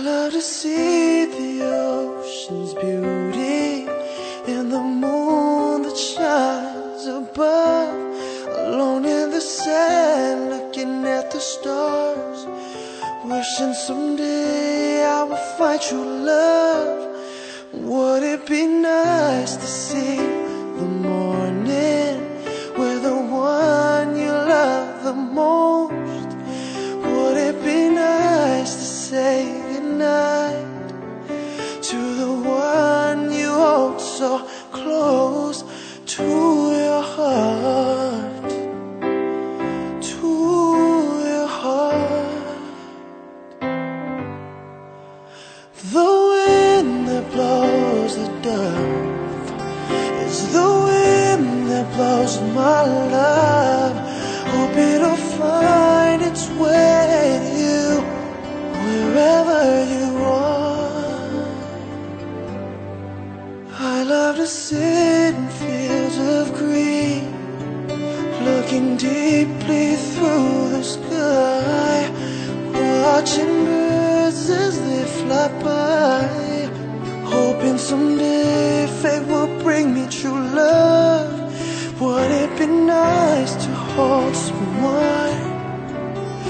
love to see the ocean's beauty and the moon that shines above. Alone in the sand, looking at the stars, wishing someday I would find true love. Would it be nice to see deeply through the sky, watching birds as they fly by, hoping someday fate will bring me true love. Would it be nice to hold someone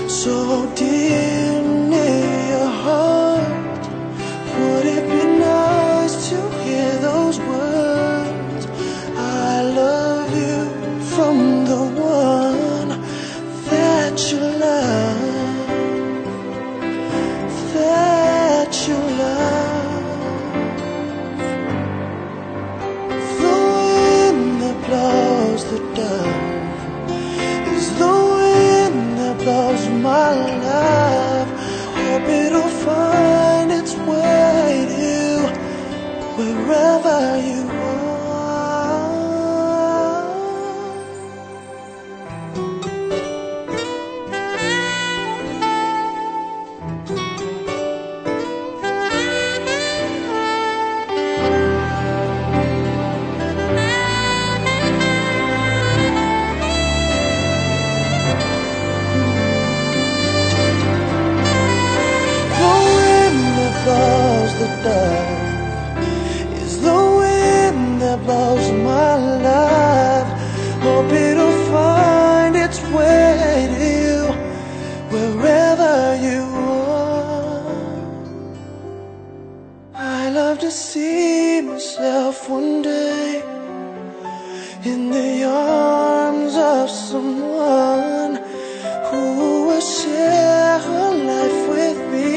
so dear you you are. I love to see myself one day in the arms of someone who will share her life with me.